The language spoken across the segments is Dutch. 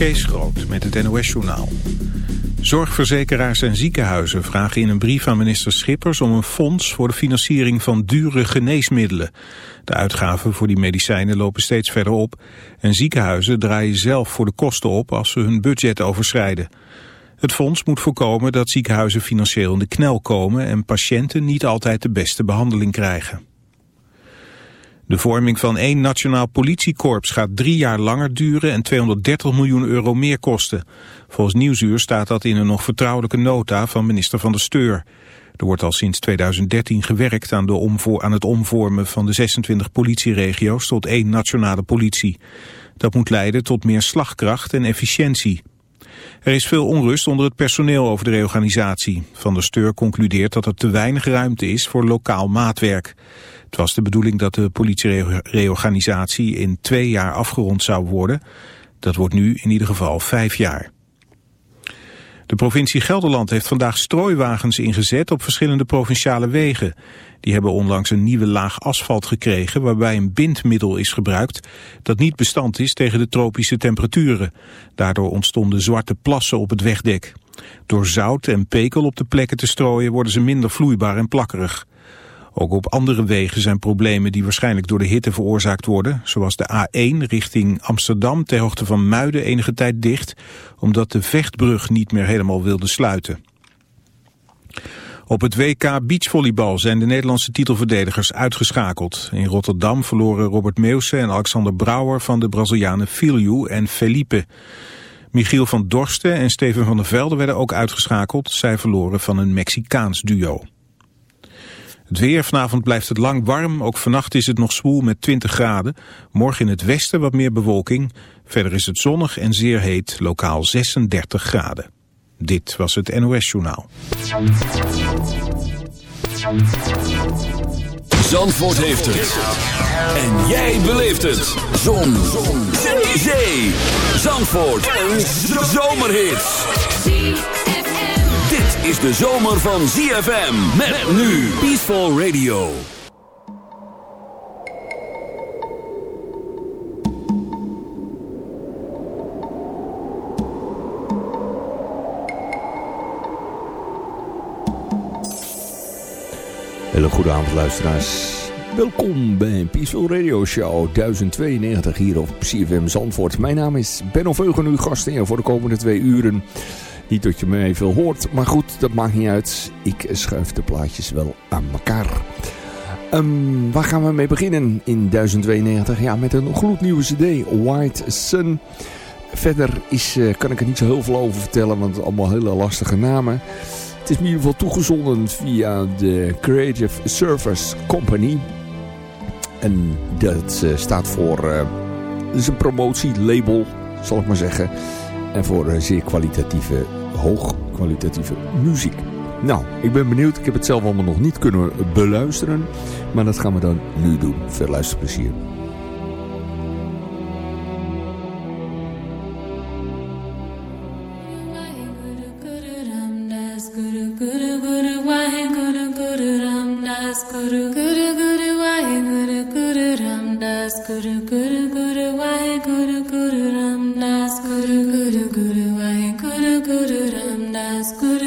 Kees Groot met het NOS-journaal. Zorgverzekeraars en ziekenhuizen vragen in een brief aan minister Schippers... om een fonds voor de financiering van dure geneesmiddelen. De uitgaven voor die medicijnen lopen steeds verder op... en ziekenhuizen draaien zelf voor de kosten op als ze hun budget overschrijden. Het fonds moet voorkomen dat ziekenhuizen financieel in de knel komen... en patiënten niet altijd de beste behandeling krijgen. De vorming van één nationaal politiekorps gaat drie jaar langer duren en 230 miljoen euro meer kosten. Volgens Nieuwsuur staat dat in een nog vertrouwelijke nota van minister Van der Steur. Er wordt al sinds 2013 gewerkt aan, de aan het omvormen van de 26 politieregio's tot één nationale politie. Dat moet leiden tot meer slagkracht en efficiëntie. Er is veel onrust onder het personeel over de reorganisatie. Van der Steur concludeert dat er te weinig ruimte is voor lokaal maatwerk. Het was de bedoeling dat de politiereorganisatie in twee jaar afgerond zou worden. Dat wordt nu in ieder geval vijf jaar. De provincie Gelderland heeft vandaag strooiwagens ingezet op verschillende provinciale wegen. Die hebben onlangs een nieuwe laag asfalt gekregen waarbij een bindmiddel is gebruikt dat niet bestand is tegen de tropische temperaturen. Daardoor ontstonden zwarte plassen op het wegdek. Door zout en pekel op de plekken te strooien worden ze minder vloeibaar en plakkerig. Ook op andere wegen zijn problemen die waarschijnlijk door de hitte veroorzaakt worden, zoals de A1 richting Amsterdam ter hoogte van Muiden enige tijd dicht, omdat de vechtbrug niet meer helemaal wilde sluiten. Op het WK beachvolleybal zijn de Nederlandse titelverdedigers uitgeschakeld. In Rotterdam verloren Robert Meeuwse en Alexander Brouwer van de Brazilianen Filio en Felipe. Michiel van Dorsten en Steven van der Velde werden ook uitgeschakeld. Zij verloren van een Mexicaans duo. Het weer, vanavond blijft het lang warm. Ook vannacht is het nog zwoel met 20 graden. Morgen in het westen wat meer bewolking. Verder is het zonnig en zeer heet, lokaal 36 graden. Dit was het NOS Journaal. Zandvoort heeft het. En jij beleeft het. Zon. Zon. Zee. Zandvoort. Een zomerhit is de zomer van ZFM. Met nu Peaceful Radio. Hele goede avond luisteraars. Welkom bij Peaceful Radio Show 1092 hier op CFM Zandvoort. Mijn naam is Benno Veugen, uw gastheer voor de komende twee uren. Niet dat je me veel hoort, maar goed, dat maakt niet uit. Ik schuif de plaatjes wel aan elkaar. Um, waar gaan we mee beginnen in 1092? Ja, met een gloednieuwe cd, White Sun. Verder is, uh, kan ik er niet zo heel veel over vertellen, want allemaal hele lastige namen. Het is in ieder geval toegezonden via de Creative Service Company. En dat uh, staat voor... Uh, is een promotielabel, zal ik maar zeggen. En voor zeer kwalitatieve hoogkwalitatieve muziek. Nou, ik ben benieuwd. Ik heb het zelf allemaal nog niet kunnen beluisteren. Maar dat gaan we dan nu doen. Veel luisterplezier. Guru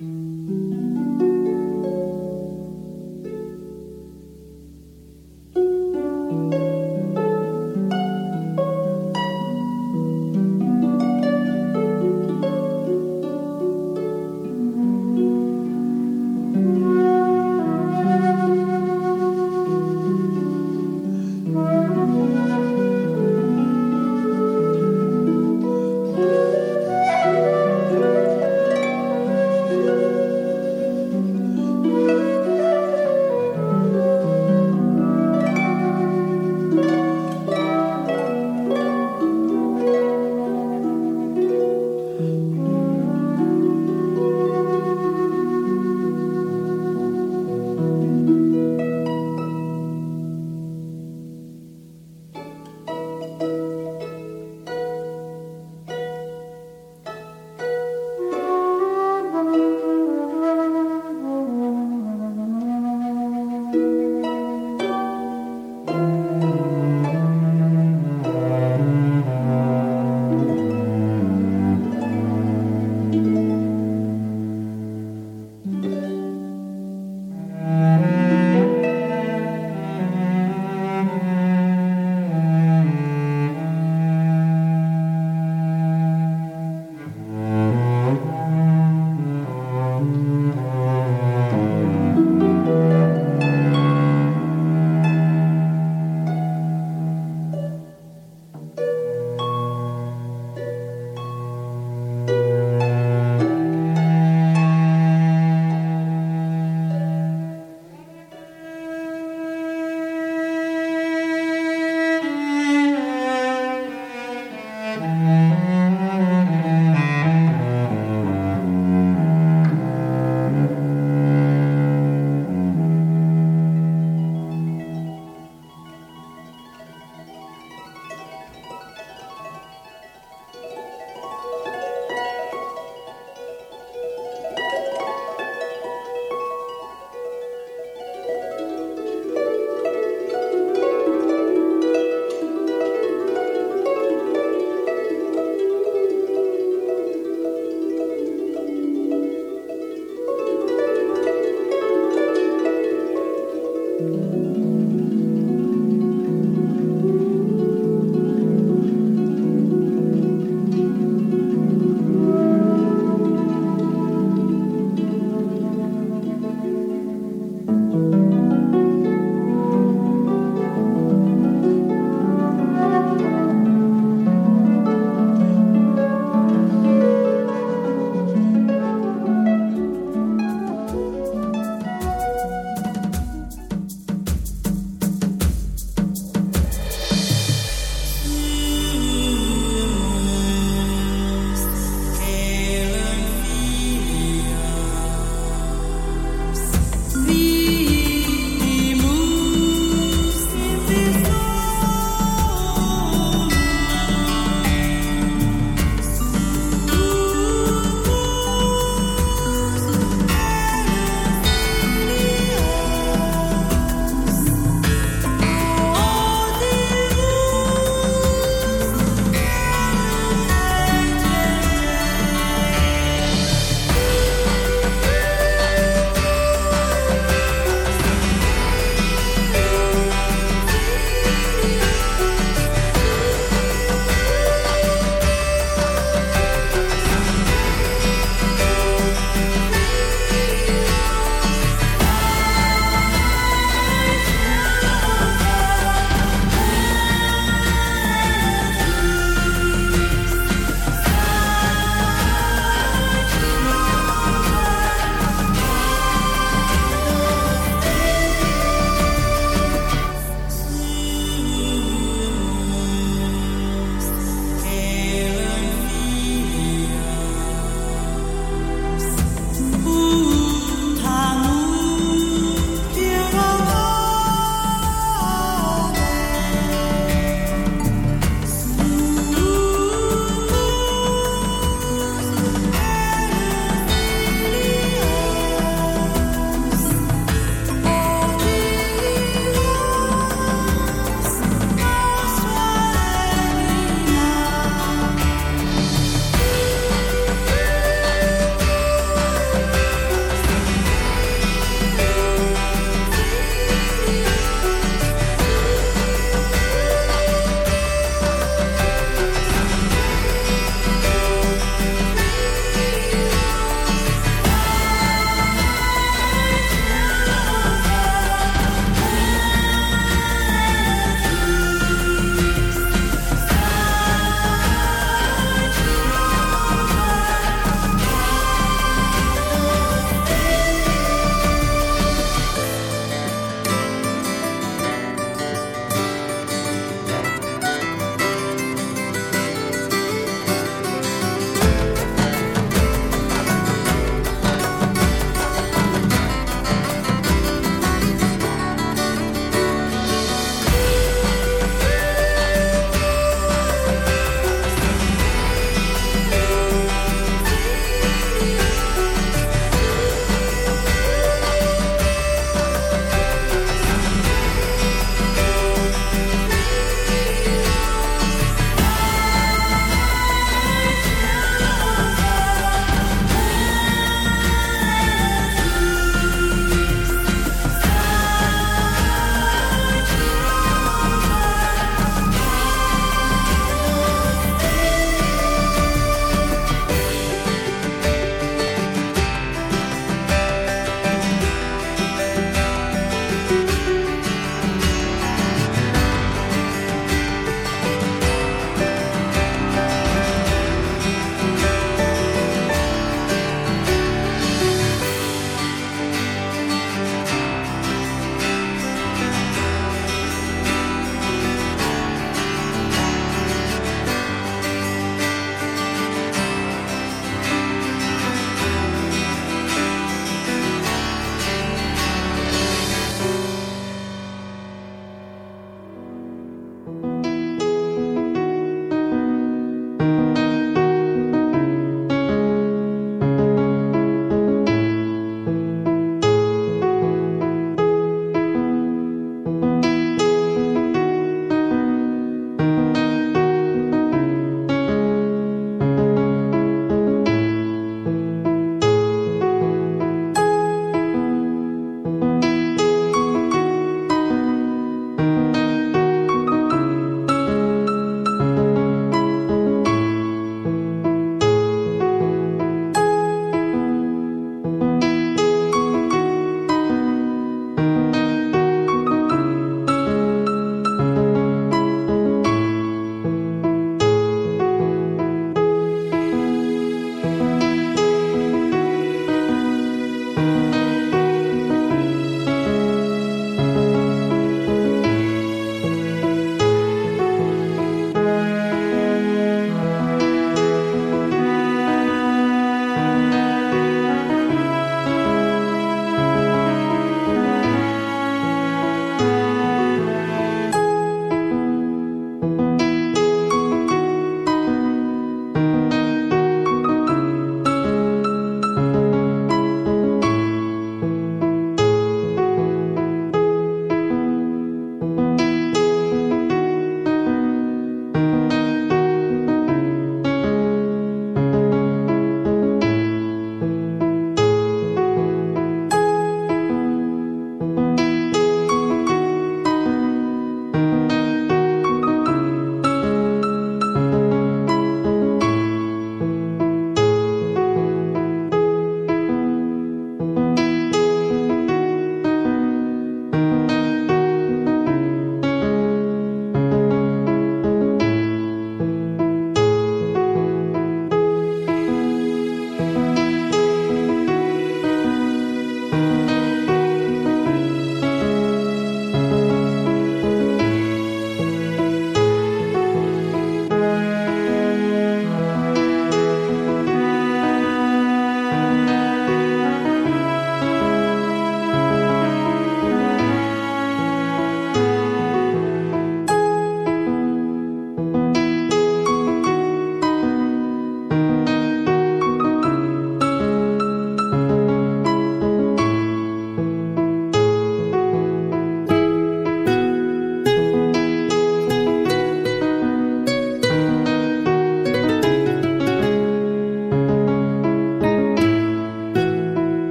Mm.